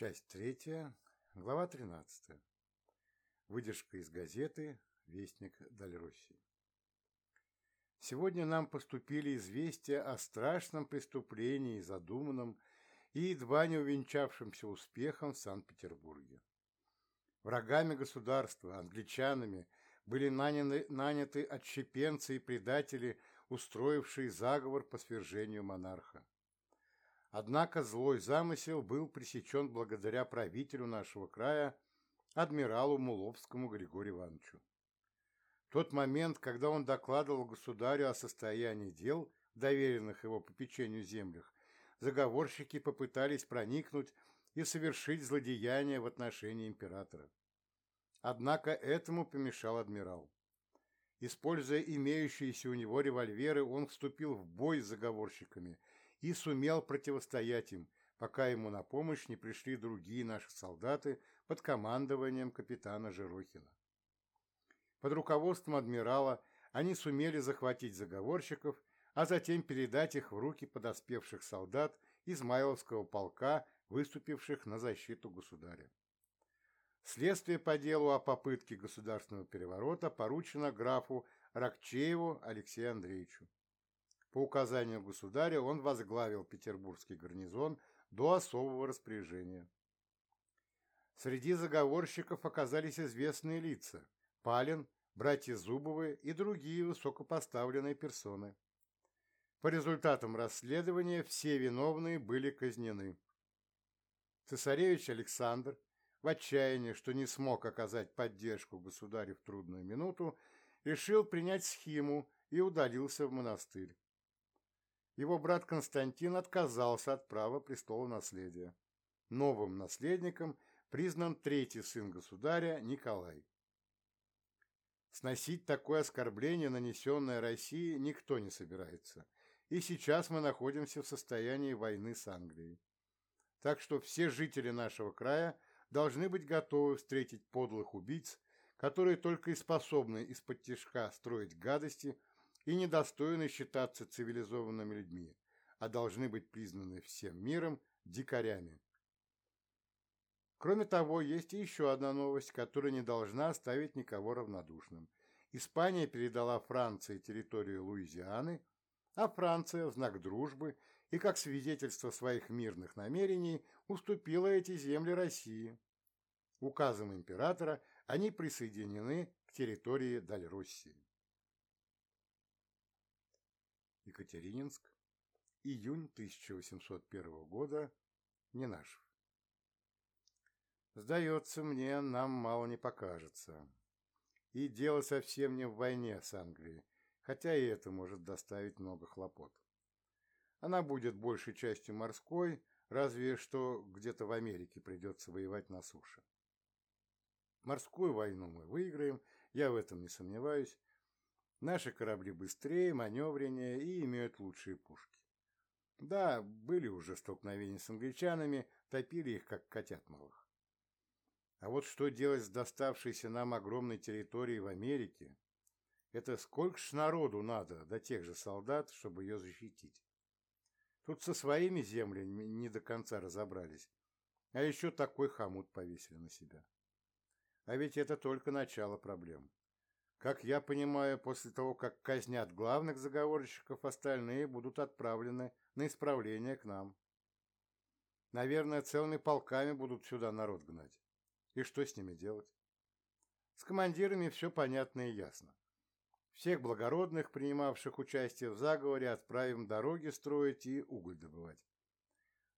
Часть третья, глава тринадцатая. Выдержка из газеты «Вестник Дальруссии». Сегодня нам поступили известия о страшном преступлении, задуманном и едва не увенчавшемся успехом в Санкт-Петербурге. Врагами государства, англичанами, были наняты, наняты отщепенцы и предатели, устроившие заговор по свержению монарха. Однако злой замысел был пресечен благодаря правителю нашего края, адмиралу Муловскому Григорию Ивановичу. Тот момент, когда он докладывал государю о состоянии дел, доверенных его попечению землях, заговорщики попытались проникнуть и совершить злодеяние в отношении императора. Однако этому помешал адмирал. Используя имеющиеся у него револьверы, он вступил в бой с заговорщиками и сумел противостоять им, пока ему на помощь не пришли другие наши солдаты под командованием капитана Жирохина. Под руководством адмирала они сумели захватить заговорщиков, а затем передать их в руки подоспевших солдат Измайловского полка, выступивших на защиту государя. Следствие по делу о попытке государственного переворота поручено графу Ракчееву Алексею Андреевичу. По указанию государя он возглавил петербургский гарнизон до особого распоряжения. Среди заговорщиков оказались известные лица – Палин, братья Зубовы и другие высокопоставленные персоны. По результатам расследования все виновные были казнены. Цесаревич Александр, в отчаянии, что не смог оказать поддержку государю в трудную минуту, решил принять схему и удалился в монастырь его брат Константин отказался от права престола наследия. Новым наследником признан третий сын государя Николай. Сносить такое оскорбление, нанесенное России, никто не собирается, и сейчас мы находимся в состоянии войны с Англией. Так что все жители нашего края должны быть готовы встретить подлых убийц, которые только и способны из-под тяжка строить гадости и недостойны считаться цивилизованными людьми, а должны быть признаны всем миром дикарями. Кроме того, есть еще одна новость, которая не должна оставить никого равнодушным. Испания передала Франции территорию Луизианы, а Франция в знак дружбы и как свидетельство своих мирных намерений уступила эти земли России. Указом императора они присоединены к территории Дальруссии. Екатерининск, июнь 1801 года, не наш. Сдается мне, нам мало не покажется. И дело совсем не в войне с Англией, хотя и это может доставить много хлопот. Она будет большей частью морской, разве что где-то в Америке придется воевать на суше. Морскую войну мы выиграем, я в этом не сомневаюсь, Наши корабли быстрее, маневреннее и имеют лучшие пушки. Да, были уже столкновения с англичанами, топили их, как котят малых. А вот что делать с доставшейся нам огромной территорией в Америке? Это сколько ж народу надо до тех же солдат, чтобы ее защитить? Тут со своими землями не до конца разобрались, а еще такой хомут повесили на себя. А ведь это только начало проблем. Как я понимаю, после того, как казнят главных заговорщиков, остальные будут отправлены на исправление к нам. Наверное, целыми полками будут сюда народ гнать. И что с ними делать? С командирами все понятно и ясно. Всех благородных, принимавших участие в заговоре, отправим дороги строить и уголь добывать.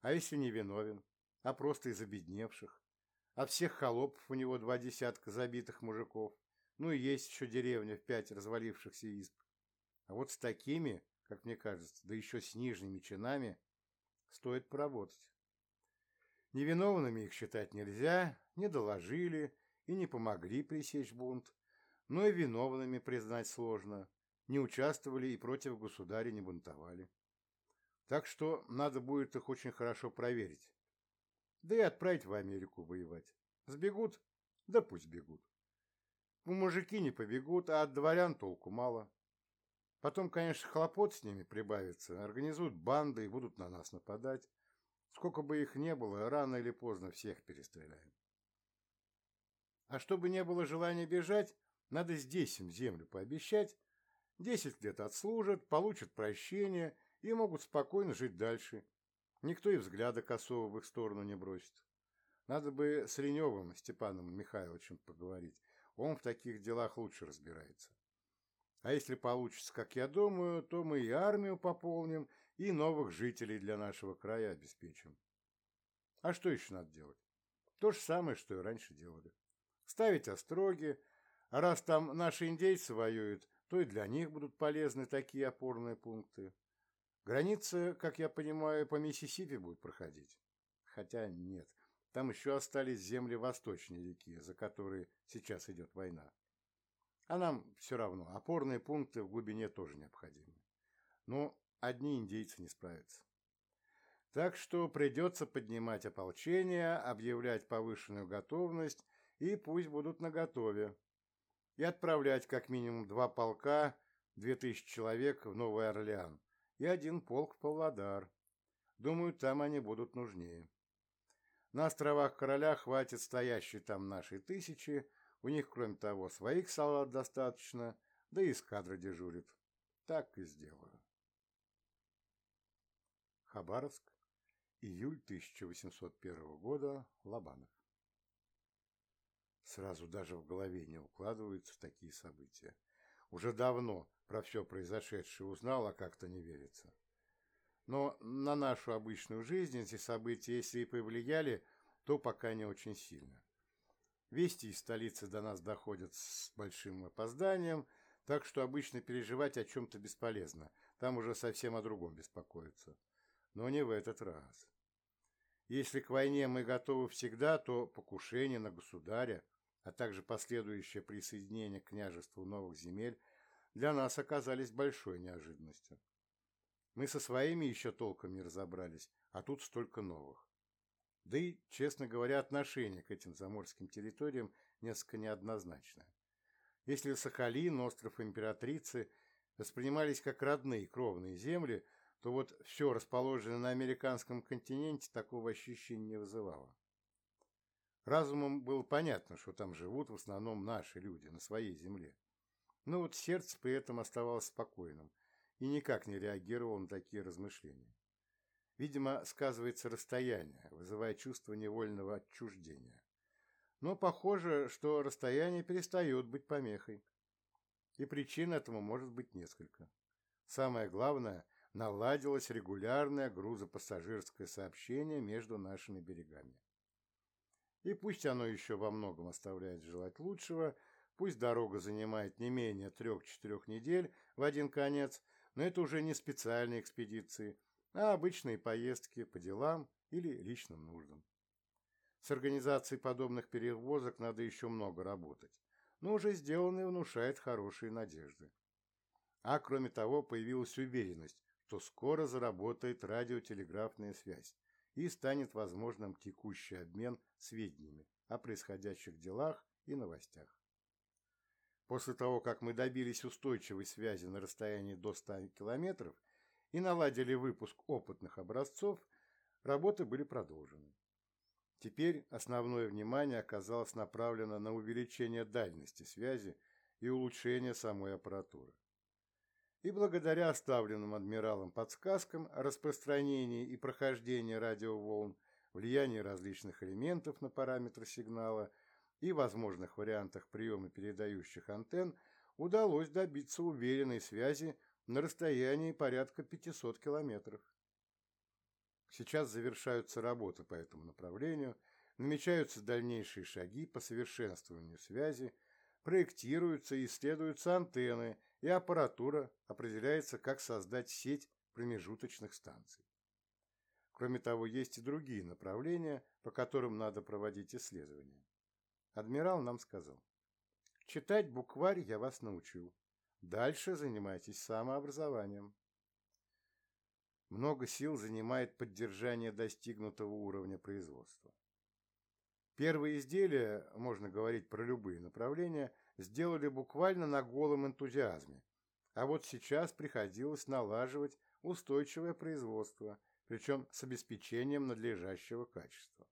А если не виновен, а просто из обедневших? А всех холопов у него два десятка забитых мужиков. Ну и есть еще деревня в пять развалившихся изб. А вот с такими, как мне кажется, да еще с нижними чинами, стоит поработать. Невиновными их считать нельзя, не доложили и не помогли пресечь бунт, но и виновными признать сложно, не участвовали и против государя не бунтовали. Так что надо будет их очень хорошо проверить. Да и отправить в Америку воевать. Сбегут? Да пусть бегут. Мужики не побегут, а от дворян толку мало. Потом, конечно, хлопот с ними прибавится, организуют банды и будут на нас нападать. Сколько бы их не было, рано или поздно всех перестреляем. А чтобы не было желания бежать, надо здесь им землю пообещать, десять лет отслужат, получат прощение и могут спокойно жить дальше. Никто и взгляда косого в их сторону не бросит. Надо бы с Леневым Степаном Михайловичем поговорить. Он в таких делах лучше разбирается. А если получится, как я думаю, то мы и армию пополним, и новых жителей для нашего края обеспечим. А что еще надо делать? То же самое, что и раньше делали. Ставить остроги, а раз там наши индейцы воюют, то и для них будут полезны такие опорные пункты. Граница, как я понимаю, по Миссисипи будет проходить. Хотя нет, там еще остались земли восточнее реки, за которые сейчас идет война. А нам все равно, опорные пункты в глубине тоже необходимы. Но одни индейцы не справятся. Так что придется поднимать ополчение, объявлять повышенную готовность, и пусть будут наготове. И отправлять как минимум два полка, две тысячи человек в Новый Орлеан, и один полк в Павлодар. Думаю, там они будут нужнее. На островах Короля хватит стоящей там нашей тысячи, у них, кроме того, своих солдат достаточно, да и эскадра дежурит. Так и сделаю. Хабаровск, июль 1801 года, Лобанов. Сразу даже в голове не укладываются такие события. Уже давно про все произошедшее узнал, а как-то не верится. Но на нашу обычную жизнь эти события, если и повлияли, то пока не очень сильно. Вести из столицы до нас доходят с большим опозданием, так что обычно переживать о чем-то бесполезно, там уже совсем о другом беспокоиться. Но не в этот раз. Если к войне мы готовы всегда, то покушение на государя, а также последующее присоединение к княжеству новых земель для нас оказались большой неожиданностью. Мы со своими еще толком не разобрались, а тут столько новых. Да и, честно говоря, отношение к этим заморским территориям несколько неоднозначное. Если Сахалин, остров Императрицы воспринимались как родные кровные земли, то вот все расположенное на американском континенте такого ощущения не вызывало. Разумом было понятно, что там живут в основном наши люди на своей земле. Но вот сердце при этом оставалось спокойным и никак не реагировало на такие размышления. Видимо, сказывается расстояние, вызывая чувство невольного отчуждения. Но похоже, что расстояние перестает быть помехой. И причин этому может быть несколько. Самое главное, наладилось регулярное грузопассажирское сообщение между нашими берегами. И пусть оно еще во многом оставляет желать лучшего, пусть дорога занимает не менее трех-четырех недель в один конец, но это уже не специальные экспедиции – а обычные поездки по делам или личным нуждам. С организацией подобных перевозок надо еще много работать, но уже сделанное внушает хорошие надежды. А кроме того, появилась уверенность, что скоро заработает радиотелеграфная связь и станет возможным текущий обмен сведениями о происходящих делах и новостях. После того, как мы добились устойчивой связи на расстоянии до 100 километров и наладили выпуск опытных образцов, работы были продолжены. Теперь основное внимание оказалось направлено на увеличение дальности связи и улучшение самой аппаратуры. И благодаря оставленным адмиралом подсказкам о распространении и прохождении радиоволн, влиянии различных элементов на параметры сигнала и возможных вариантах приема передающих антенн удалось добиться уверенной связи на расстоянии порядка 500 километров. Сейчас завершаются работы по этому направлению, намечаются дальнейшие шаги по совершенствованию связи, проектируются и исследуются антенны, и аппаратура определяется, как создать сеть промежуточных станций. Кроме того, есть и другие направления, по которым надо проводить исследования. Адмирал нам сказал, читать букварь я вас научу, Дальше занимайтесь самообразованием. Много сил занимает поддержание достигнутого уровня производства. Первые изделия, можно говорить про любые направления, сделали буквально на голом энтузиазме, а вот сейчас приходилось налаживать устойчивое производство, причем с обеспечением надлежащего качества.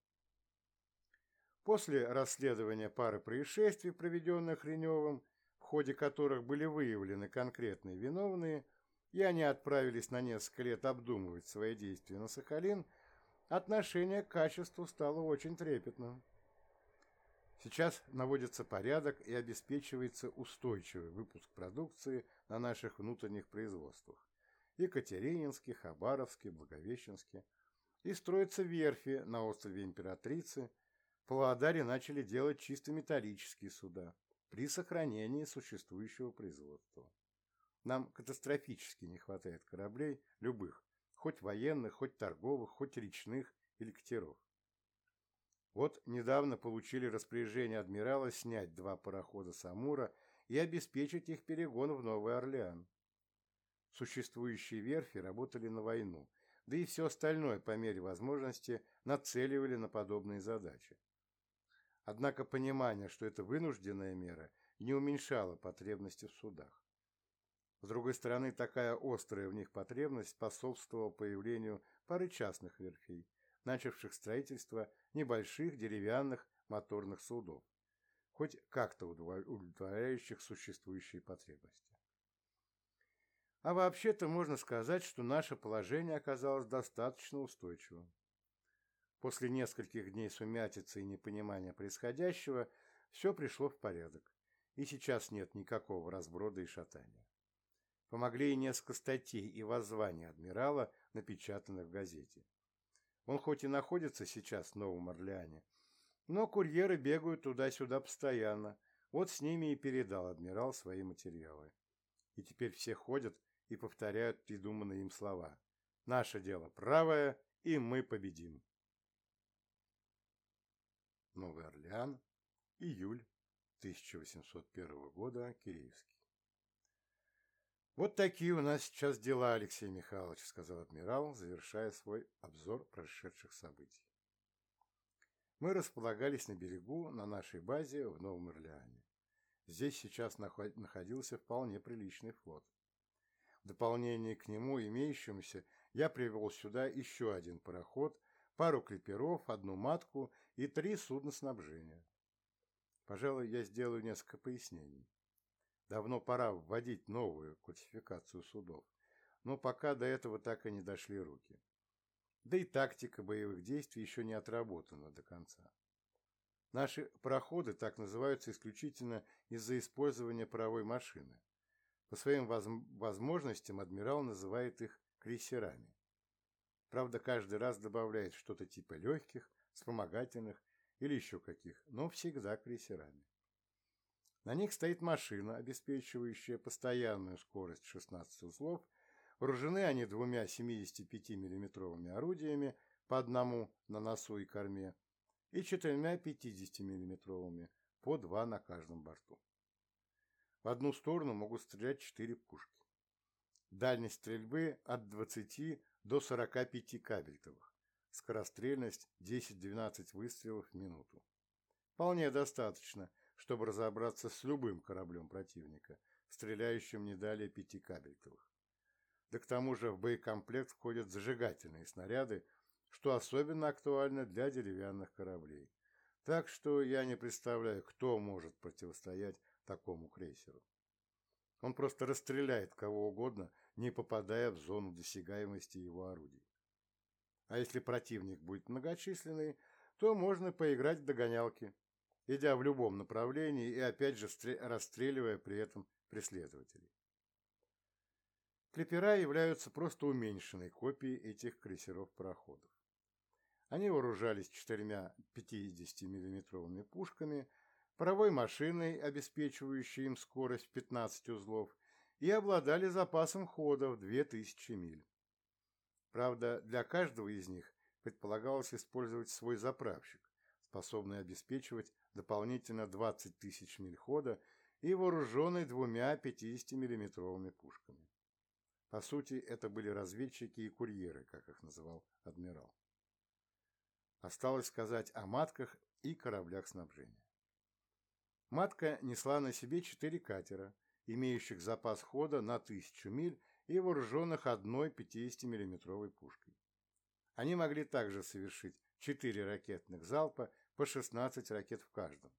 После расследования пары происшествий, проведенных Реневым, в ходе которых были выявлены конкретные виновные, и они отправились на несколько лет обдумывать свои действия на Сахалин, отношение к качеству стало очень трепетным. Сейчас наводится порядок и обеспечивается устойчивый выпуск продукции на наших внутренних производствах – Екатерининске, Хабаровске, Благовещенске. И строятся верфи на острове Императрицы. Павлодаре начали делать чисто металлические суда при сохранении существующего производства. Нам катастрофически не хватает кораблей, любых, хоть военных, хоть торговых, хоть речных или катеров. Вот недавно получили распоряжение адмирала снять два парохода Самура и обеспечить их перегон в Новый Орлеан. Существующие верфи работали на войну, да и все остальное по мере возможности нацеливали на подобные задачи. Однако понимание, что это вынужденная мера, не уменьшало потребности в судах. С другой стороны, такая острая в них потребность способствовала появлению пары частных верфей, начавших строительство небольших деревянных моторных судов, хоть как-то удовлетворяющих существующие потребности. А вообще-то можно сказать, что наше положение оказалось достаточно устойчивым. После нескольких дней сумятицы и непонимания происходящего все пришло в порядок, и сейчас нет никакого разброда и шатания. Помогли и несколько статей и воззваний адмирала, напечатанных в газете. Он хоть и находится сейчас в Новом Орлеане, но курьеры бегают туда-сюда постоянно. Вот с ними и передал адмирал свои материалы. И теперь все ходят и повторяют придуманные им слова. «Наше дело правое, и мы победим». Новый Орлеан, июль 1801 года, Киреевский. «Вот такие у нас сейчас дела, Алексей Михайлович», — сказал адмирал, завершая свой обзор прошедших событий. Мы располагались на берегу, на нашей базе в Новом Орлеане. Здесь сейчас находился вполне приличный флот. В дополнение к нему, имеющемуся, я привел сюда еще один пароход, пару клиперов, одну матку и три судна снабжения. Пожалуй, я сделаю несколько пояснений. Давно пора вводить новую классификацию судов, но пока до этого так и не дошли руки. Да и тактика боевых действий еще не отработана до конца. Наши проходы так называются исключительно из-за использования паровой машины. По своим возможностям адмирал называет их крейсерами. Правда, каждый раз добавляет что-то типа легких, вспомогательных или еще каких, но всегда крейсерами. На них стоит машина, обеспечивающая постоянную скорость 16 узлов. Вооружены они двумя 75 миллиметровыми орудиями по одному на носу и корме и четырьмя 50 миллиметровыми по два на каждом борту. В одну сторону могут стрелять четыре пушки. Дальность стрельбы от 20 до 45 кабельтовых. Скорострельность 10-12 выстрелов в минуту. Вполне достаточно – чтобы разобраться с любым кораблем противника, стреляющим не далее пяти кабельтовых. Да к тому же в боекомплект входят зажигательные снаряды, что особенно актуально для деревянных кораблей. Так что я не представляю, кто может противостоять такому крейсеру. Он просто расстреляет кого угодно, не попадая в зону досягаемости его орудий. А если противник будет многочисленный, то можно поиграть в догонялки, идя в любом направлении и опять же расстреливая при этом преследователей. Клипера являются просто уменьшенной копией этих крейсеров-пароходов. Они вооружались четырьмя 50-миллиметровыми пушками, паровой машиной, обеспечивающей им скорость в 15 узлов, и обладали запасом хода в 2000 миль. Правда, для каждого из них предполагалось использовать свой заправщик, способный обеспечивать дополнительно 20 тысяч миль хода и вооруженный двумя 50-миллиметровыми пушками. По сути, это были разведчики и курьеры, как их называл адмирал. Осталось сказать о матках и кораблях снабжения. Матка несла на себе четыре катера, имеющих запас хода на тысячу миль и вооруженных одной 50-миллиметровой пушкой. Они могли также совершить 4 ракетных залпа по 16 ракет в каждом.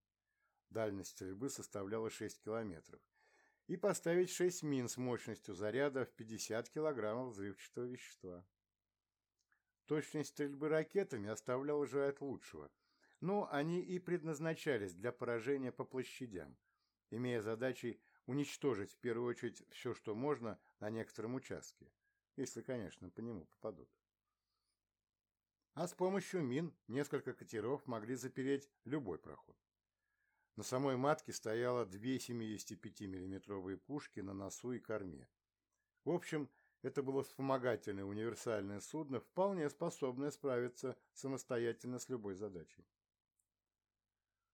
Дальность стрельбы составляла 6 километров. И поставить 6 мин с мощностью заряда в 50 килограммов взрывчатого вещества. Точность стрельбы ракетами оставляла желать лучшего, но они и предназначались для поражения по площадям, имея задачей уничтожить в первую очередь все, что можно на некотором участке, если, конечно, по нему попадут. А с помощью мин несколько катеров могли запереть любой проход. На самой матке стояло две 75 миллиметровые пушки на носу и корме. В общем, это было вспомогательное универсальное судно, вполне способное справиться самостоятельно с любой задачей.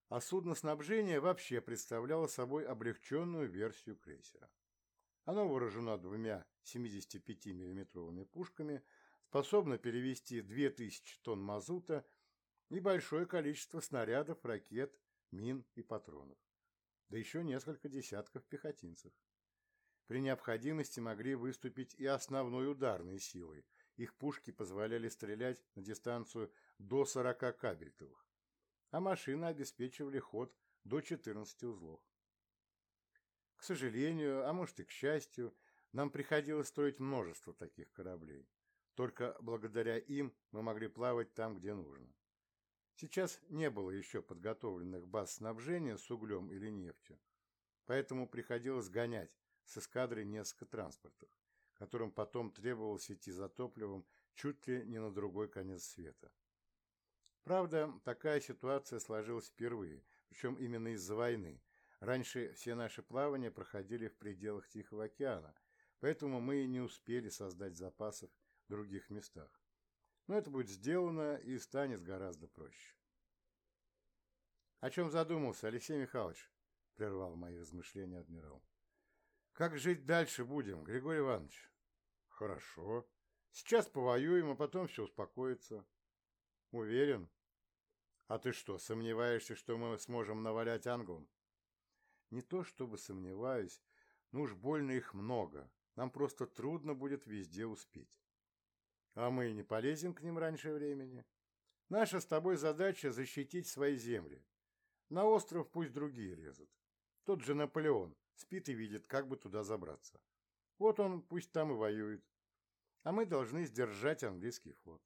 А судно снабжения вообще представляло собой облегченную версию крейсера. Оно вооружено двумя 75 миллиметровыми пушками – способна перевести 2000 тонн мазута и большое количество снарядов, ракет, мин и патронов, да еще несколько десятков пехотинцев. При необходимости могли выступить и основной ударной силой. Их пушки позволяли стрелять на дистанцию до 40 кабельтовых, а машины обеспечивали ход до 14 узлов. К сожалению, а может и к счастью, нам приходилось строить множество таких кораблей. Только благодаря им мы могли плавать там, где нужно. Сейчас не было еще подготовленных баз снабжения с углем или нефтью, поэтому приходилось гонять с эскадры несколько транспортов, которым потом требовалось идти за топливом чуть ли не на другой конец света. Правда, такая ситуация сложилась впервые, причем именно из-за войны. Раньше все наши плавания проходили в пределах Тихого океана, поэтому мы и не успели создать запасов в других местах. Но это будет сделано и станет гораздо проще. «О чем задумался, Алексей Михайлович?» – прервал мои размышления адмирал. «Как жить дальше будем, Григорий Иванович?» «Хорошо. Сейчас повоюем, а потом все успокоится». «Уверен?» «А ты что, сомневаешься, что мы сможем навалять англам?» «Не то чтобы сомневаюсь, но уж больно их много. Нам просто трудно будет везде успеть». А мы не полезем к ним раньше времени. Наша с тобой задача защитить свои земли. На остров пусть другие лезут. Тот же Наполеон спит и видит, как бы туда забраться. Вот он пусть там и воюет. А мы должны сдержать английский флот.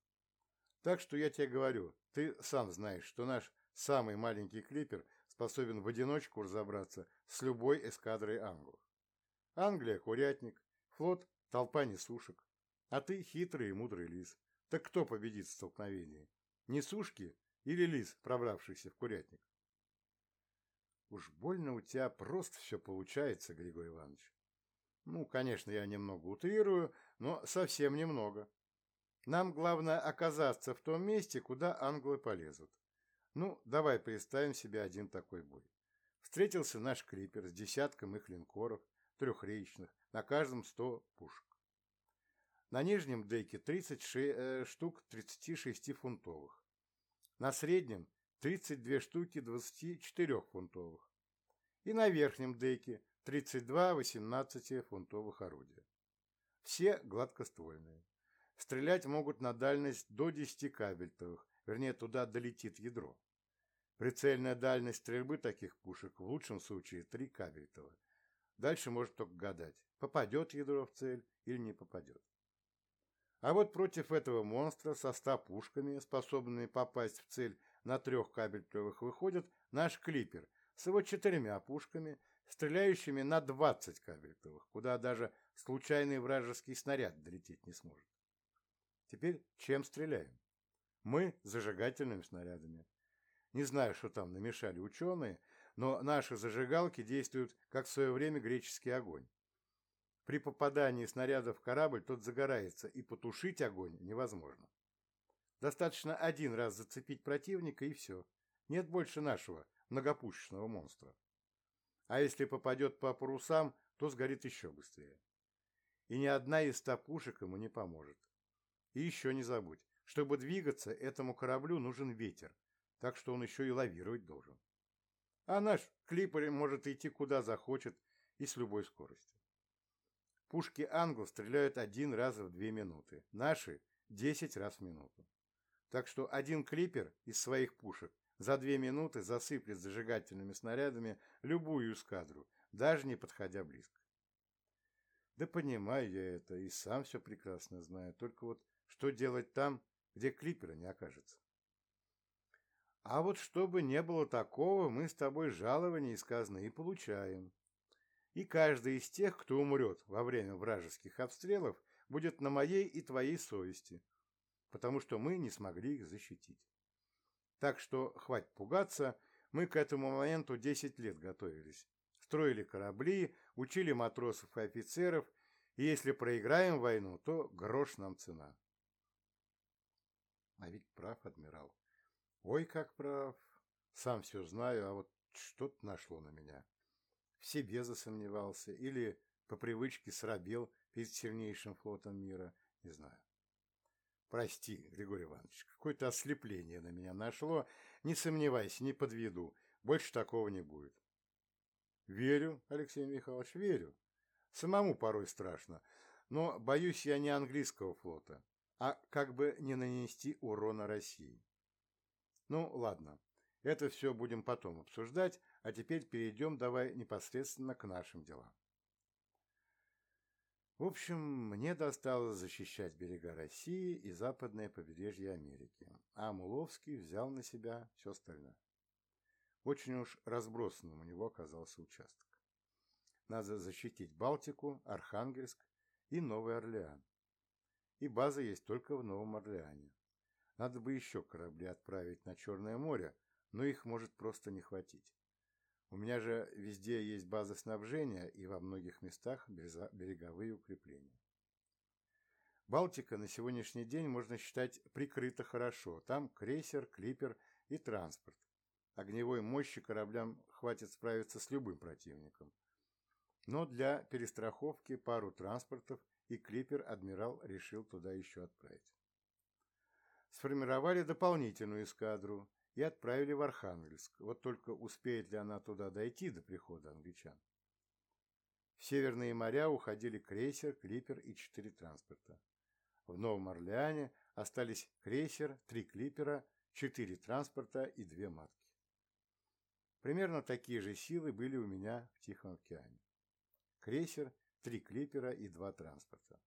Так что я тебе говорю, ты сам знаешь, что наш самый маленький клипер способен в одиночку разобраться с любой эскадрой англов. Англия – курятник, флот – толпа несушек. А ты хитрый и мудрый лис. Так кто победит в столкновении? Несушки или лис, пробравшийся в курятник? Уж больно у тебя просто все получается, Григорий Иванович. Ну, конечно, я немного утрирую, но совсем немного. Нам главное оказаться в том месте, куда англы полезут. Ну, давай представим себе один такой бой. Встретился наш крипер с десятком их линкоров, трехречных, на каждом сто пушек. На нижнем деке 36 э, штук 36-фунтовых. На среднем 32 штуки 24-фунтовых. И на верхнем деке 32 18-фунтовых орудия. Все гладкоствольные. Стрелять могут на дальность до 10 кабельтовых, вернее, туда долетит ядро. Прицельная дальность стрельбы таких пушек в лучшем случае 3 кабельтова. Дальше может только гадать, попадет ядро в цель или не попадет. А вот против этого монстра со ста пушками, способными попасть в цель на трех кабельтовых, выходит наш клипер с его четырьмя пушками, стреляющими на 20 кабельтовых, куда даже случайный вражеский снаряд долететь не сможет. Теперь чем стреляем? Мы зажигательными снарядами. Не знаю, что там намешали ученые, но наши зажигалки действуют, как в свое время греческий огонь. При попадании снаряда в корабль тот загорается, и потушить огонь невозможно. Достаточно один раз зацепить противника, и все. Нет больше нашего многопушечного монстра. А если попадет по парусам, то сгорит еще быстрее. И ни одна из ста пушек ему не поможет. И еще не забудь, чтобы двигаться, этому кораблю нужен ветер, так что он еще и лавировать должен. А наш клипер может идти куда захочет и с любой скоростью. Пушки англ стреляют один раз в две минуты. Наши – 10 раз в минуту. Так что один клипер из своих пушек за две минуты засыплет зажигательными снарядами любую эскадру, даже не подходя близко. Да понимаю я это и сам все прекрасно знаю, только вот что делать там, где клипера не окажется? А вот чтобы не было такого, мы с тобой жалования из казны и получаем. И каждый из тех, кто умрет во время вражеских обстрелов, будет на моей и твоей совести, потому что мы не смогли их защитить. Так что хватит пугаться, мы к этому моменту 10 лет готовились. Строили корабли, учили матросов и офицеров, и если проиграем войну, то грош нам цена. А ведь прав, адмирал. Ой, как прав. Сам все знаю, а вот что-то нашло на меня. В себе засомневался или по привычке срабел перед сильнейшим флотом мира, не знаю. Прости, Григорий Иванович, какое-то ослепление на меня нашло. Не сомневайся, не подведу. Больше такого не будет. Верю, Алексей Михайлович, верю. Самому порой страшно. Но боюсь я не английского флота, а как бы не нанести урона России. Ну, ладно. Это все будем потом обсуждать, а теперь перейдем давай непосредственно к нашим делам. В общем, мне досталось защищать берега России и западное побережье Америки, а Муловский взял на себя все остальное. Очень уж разбросанным у него оказался участок. Надо защитить Балтику, Архангельск и Новый Орлеан. И база есть только в Новом Орлеане. Надо бы еще корабли отправить на Черное море, но их может просто не хватить. У меня же везде есть базы снабжения и во многих местах береговые укрепления. Балтика на сегодняшний день можно считать прикрыта хорошо. Там крейсер, клипер и транспорт. Огневой мощи кораблям хватит справиться с любым противником. Но для перестраховки пару транспортов и клипер адмирал решил туда еще отправить. Сформировали дополнительную эскадру и отправили в Архангельск. Вот только успеет ли она туда дойти до прихода англичан? В Северные моря уходили крейсер, клипер и четыре транспорта. В Новом Орлеане остались крейсер, три клипера, четыре транспорта и две матки. Примерно такие же силы были у меня в Тихом океане. Крейсер, три клипера и два транспорта.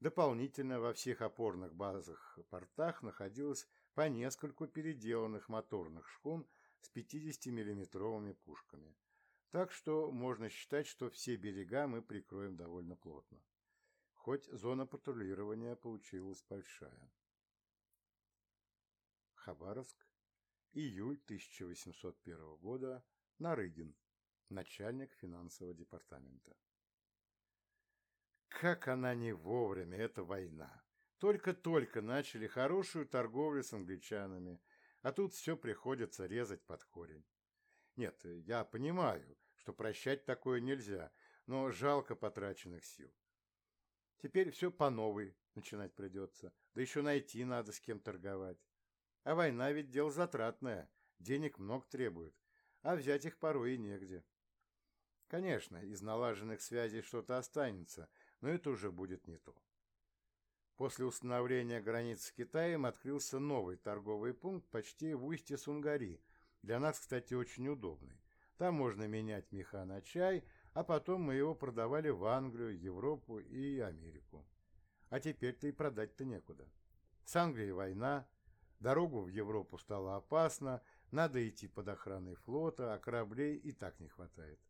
Дополнительно во всех опорных базах портах находилось по нескольку переделанных моторных шхун с 50-миллиметровыми пушками. Так что можно считать, что все берега мы прикроем довольно плотно. Хоть зона патрулирования получилась большая. Хабаровск, июль 1801 года, Нарыгин, начальник финансового департамента. Как она не вовремя, эта война! Только-только начали хорошую торговлю с англичанами, а тут все приходится резать под корень. Нет, я понимаю, что прощать такое нельзя, но жалко потраченных сил. Теперь все по новой начинать придется, да еще найти надо с кем торговать. А война ведь дело затратное, денег много требует, а взять их порой и негде. Конечно, из налаженных связей что-то останется, но это уже будет не то. После установления границ с Китаем открылся новый торговый пункт почти в устье Сунгари. Для нас, кстати, очень удобный. Там можно менять меха на чай, а потом мы его продавали в Англию, Европу и Америку. А теперь-то и продать-то некуда. С Англией война, дорогу в Европу стало опасно, надо идти под охраной флота, а кораблей и так не хватает.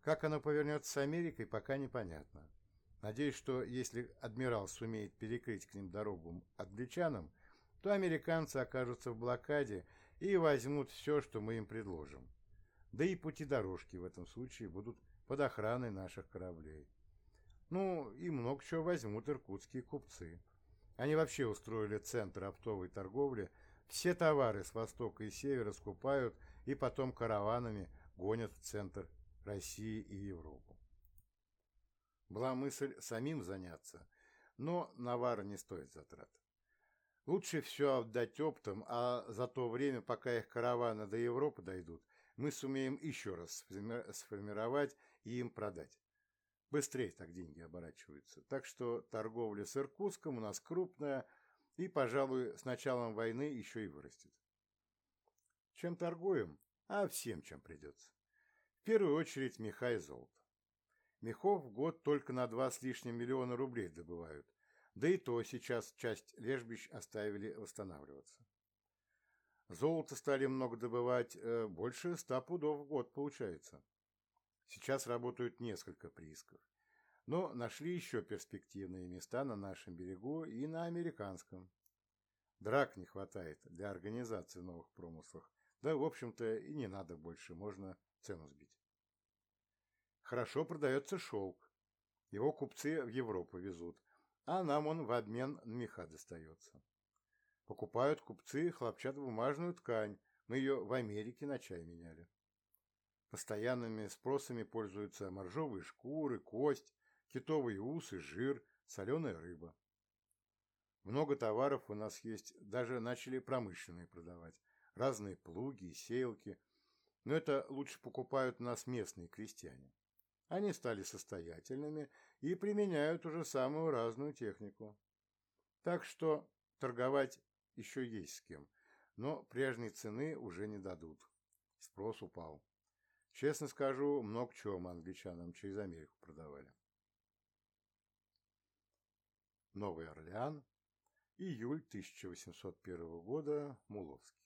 Как оно повернется с Америкой, пока непонятно. Надеюсь, что если адмирал сумеет перекрыть к ним дорогу англичанам, то американцы окажутся в блокаде и возьмут все, что мы им предложим. Да и пути дорожки в этом случае будут под охраной наших кораблей. Ну, и много чего возьмут иркутские купцы. Они вообще устроили центр оптовой торговли, все товары с востока и севера скупают и потом караванами гонят в центр России и Европу. Была мысль самим заняться, но навар не стоит затрат. Лучше все отдать оптом, а за то время, пока их караваны до Европы дойдут, мы сумеем еще раз сформировать и им продать. Быстрее так деньги оборачиваются. Так что торговля с Иркутском у нас крупная и, пожалуй, с началом войны еще и вырастет. Чем торгуем? А всем, чем придется. В первую очередь меха и золото. Мехов в год только на два с лишним миллиона рублей добывают, да и то сейчас часть лежбищ оставили восстанавливаться. Золото стали много добывать, э, больше ста пудов в год получается. Сейчас работают несколько приисков. Но нашли еще перспективные места на нашем берегу и на американском. Драк не хватает для организации новых промыслов. Да, в общем-то, и не надо больше, можно цену сбить. Хорошо продается шелк. Его купцы в Европу везут, а нам он в обмен на меха достается. Покупают купцы хлопчатобумажную ткань, мы ее в Америке на чай меняли. Постоянными спросами пользуются моржовые шкуры, кость, китовые усы, жир, соленая рыба. Много товаров у нас есть, даже начали промышленные продавать. Разные плуги сеялки. Но это лучше покупают у нас местные крестьяне. Они стали состоятельными и применяют уже самую разную технику. Так что торговать еще есть с кем, но прежней цены уже не дадут. Спрос упал. Честно скажу, много чего мы англичанам через Америку продавали. Новый Орлеан, июль 1801 года, Муловский.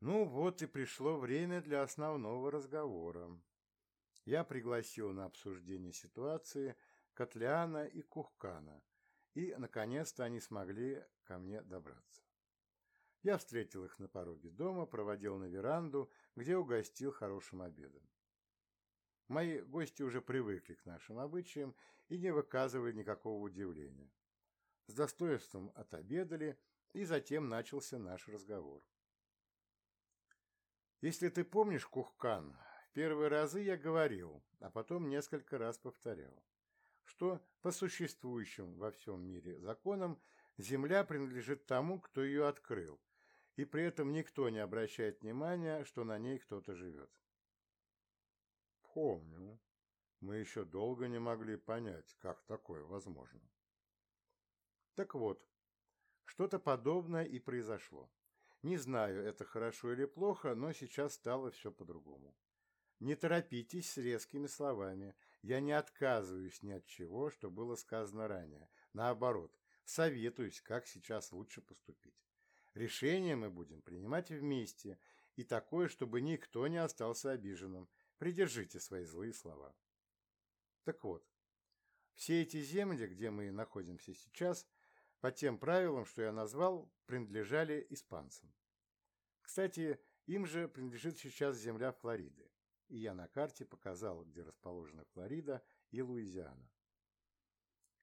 Ну вот и пришло время для основного разговора. Я пригласил на обсуждение ситуации Котляна и Кухкана, и, наконец-то, они смогли ко мне добраться. Я встретил их на пороге дома, проводил на веранду, где угостил хорошим обедом. Мои гости уже привыкли к нашим обычаям и не выказывали никакого удивления. С достоинством отобедали, и затем начался наш разговор. Если ты помнишь, Кухкан, первые разы я говорил, а потом несколько раз повторял, что по существующим во всем мире законам земля принадлежит тому, кто ее открыл, и при этом никто не обращает внимания, что на ней кто-то живет. Помню. Мы еще долго не могли понять, как такое возможно. Так вот, что-то подобное и произошло. Не знаю, это хорошо или плохо, но сейчас стало все по-другому. Не торопитесь с резкими словами. Я не отказываюсь ни от чего, что было сказано ранее. Наоборот, советуюсь, как сейчас лучше поступить. Решение мы будем принимать вместе, и такое, чтобы никто не остался обиженным. Придержите свои злые слова. Так вот, все эти земли, где мы находимся сейчас, по тем правилам, что я назвал, принадлежали испанцам. Кстати, им же принадлежит сейчас земля Флориды, и я на карте показал, где расположена Флорида и Луизиана.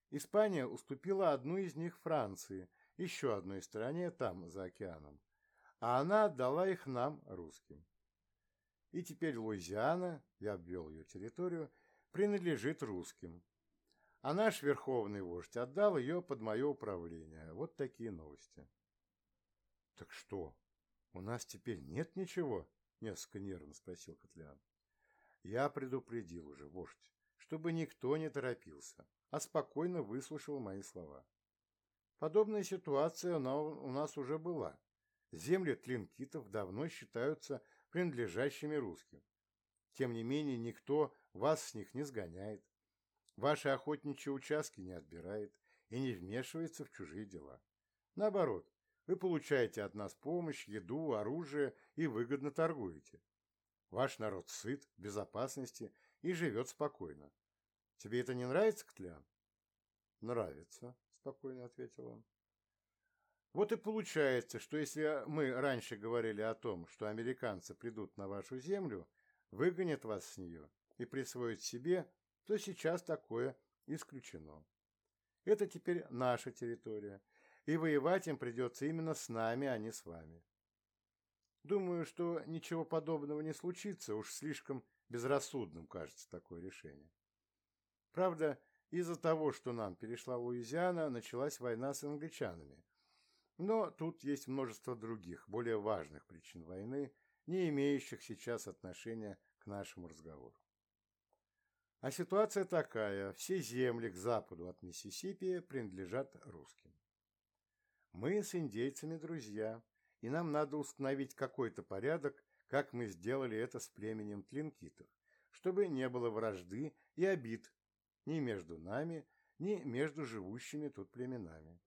Испания уступила одну из них Франции – еще одной стране там, за океаном, а она отдала их нам, русским. И теперь Луизиана, я обвел ее территорию, принадлежит русским. А наш верховный вождь отдал ее под мое управление. Вот такие новости. — Так что, у нас теперь нет ничего? — несколько нервно спросил Котлян. Я предупредил уже, вождь, чтобы никто не торопился, а спокойно выслушал мои слова. Подобная ситуация у нас уже была. Земли тлинкитов давно считаются принадлежащими русским. Тем не менее, никто вас с них не сгоняет, ваши охотничьи участки не отбирает и не вмешивается в чужие дела. Наоборот, вы получаете от нас помощь, еду, оружие и выгодно торгуете. Ваш народ сыт, в безопасности и живет спокойно. Тебе это не нравится, Котлян? Нравится, спокойно ответил он. Вот и получается, что если мы раньше говорили о том, что американцы придут на вашу землю, выгонят вас с нее и присвоят себе, то сейчас такое исключено. Это теперь наша территория, и воевать им придется именно с нами, а не с вами. Думаю, что ничего подобного не случится, уж слишком безрассудным кажется такое решение. Правда, из-за того, что нам перешла Луизиана, началась война с англичанами. Но тут есть множество других, более важных причин войны, не имеющих сейчас отношения к нашему разговору. А ситуация такая, все земли к западу от Миссисипи принадлежат русским. Мы с индейцами друзья, и нам надо установить какой-то порядок, как мы сделали это с племенем тлинкитов, чтобы не было вражды и обид ни между нами, ни между живущими тут племенами.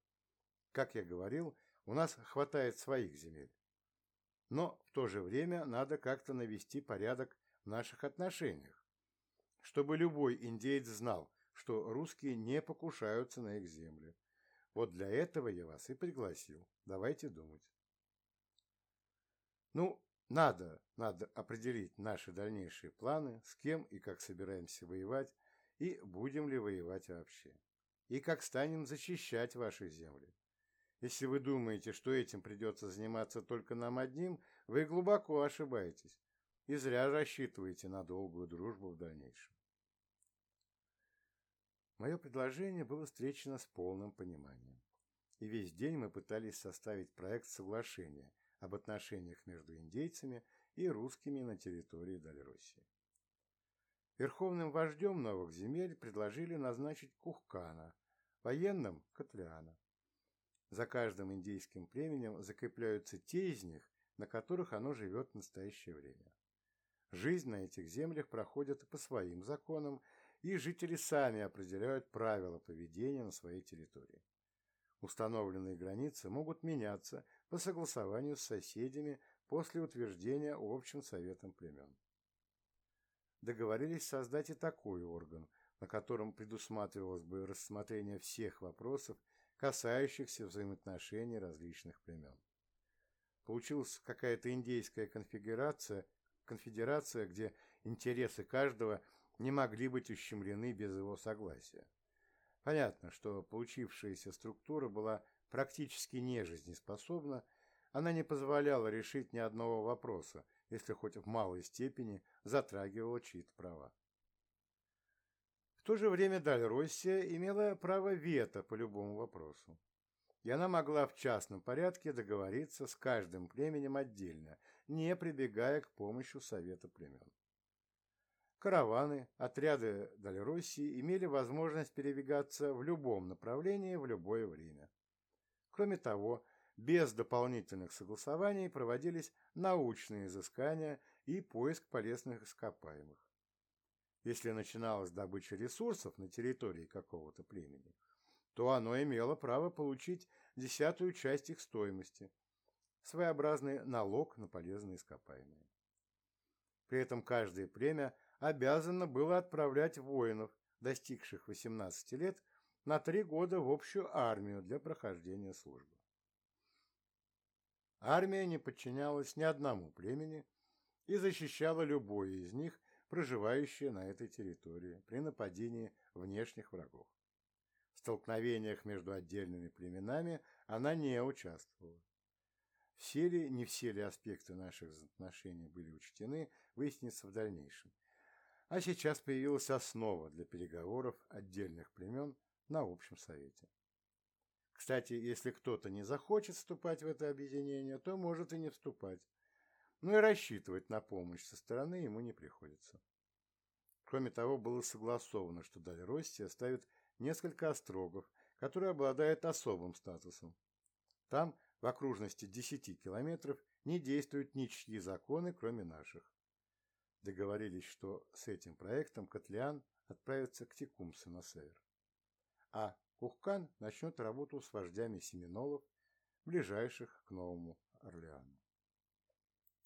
Как я говорил, у нас хватает своих земель. Но в то же время надо как-то навести порядок в наших отношениях, чтобы любой индеец знал, что русские не покушаются на их земли. Вот для этого я вас и пригласил. Давайте думать. Ну, надо, надо определить наши дальнейшие планы, с кем и как собираемся воевать, и будем ли воевать вообще, и как станем защищать ваши земли. Если вы думаете, что этим придется заниматься только нам одним, вы глубоко ошибаетесь и зря рассчитываете на долгую дружбу в дальнейшем. Мое предложение было встречено с полным пониманием, и весь день мы пытались составить проект соглашения – об отношениях между индейцами и русскими на территории Дальроссии. Верховным вождем новых земель предложили назначить Кухкана, военным – Котляна. За каждым индейским племенем закрепляются те из них, на которых оно живет в настоящее время. Жизнь на этих землях проходит по своим законам, и жители сами определяют правила поведения на своей территории. Установленные границы могут меняться по согласованию с соседями после утверждения общим советом племен. Договорились создать и такой орган, на котором предусматривалось бы рассмотрение всех вопросов, касающихся взаимоотношений различных племен. Получилась какая-то индейская конфедерация, конфедерация, где интересы каждого не могли быть ущемлены без его согласия. Понятно, что получившаяся структура была практически нежизнеспособна, она не позволяла решить ни одного вопроса, если хоть в малой степени затрагивала чьи-то права. В то же время Дальроссия имела право вето по любому вопросу, и она могла в частном порядке договориться с каждым племенем отдельно, не прибегая к помощи Совета племен. Караваны, отряды Дальроссии имели возможность передвигаться в любом направлении в любое время. Кроме того, без дополнительных согласований проводились научные изыскания и поиск полезных ископаемых. Если начиналась добыча ресурсов на территории какого-то племени, то оно имело право получить десятую часть их стоимости, своеобразный налог на полезные ископаемые. При этом каждое племя обязано было отправлять воинов, достигших 18 лет, на три года в общую армию для прохождения службы. Армия не подчинялась ни одному племени и защищала любое из них, проживающее на этой территории, при нападении внешних врагов. В столкновениях между отдельными племенами она не участвовала. Все ли, не все ли аспекты наших отношений были учтены, выяснится в дальнейшем. А сейчас появилась основа для переговоров отдельных племен на общем совете. Кстати, если кто-то не захочет вступать в это объединение, то может и не вступать. Но и рассчитывать на помощь со стороны ему не приходится. Кроме того, было согласовано, что Дальроссия ставит несколько острогов, которые обладают особым статусом. Там, в окружности 10 километров, не действуют ничьи законы, кроме наших. Договорились, что с этим проектом Котлеан отправится к Текумсе на север. А Кухкан начнет работу с вождями семинолов, ближайших к Новому Орлеану.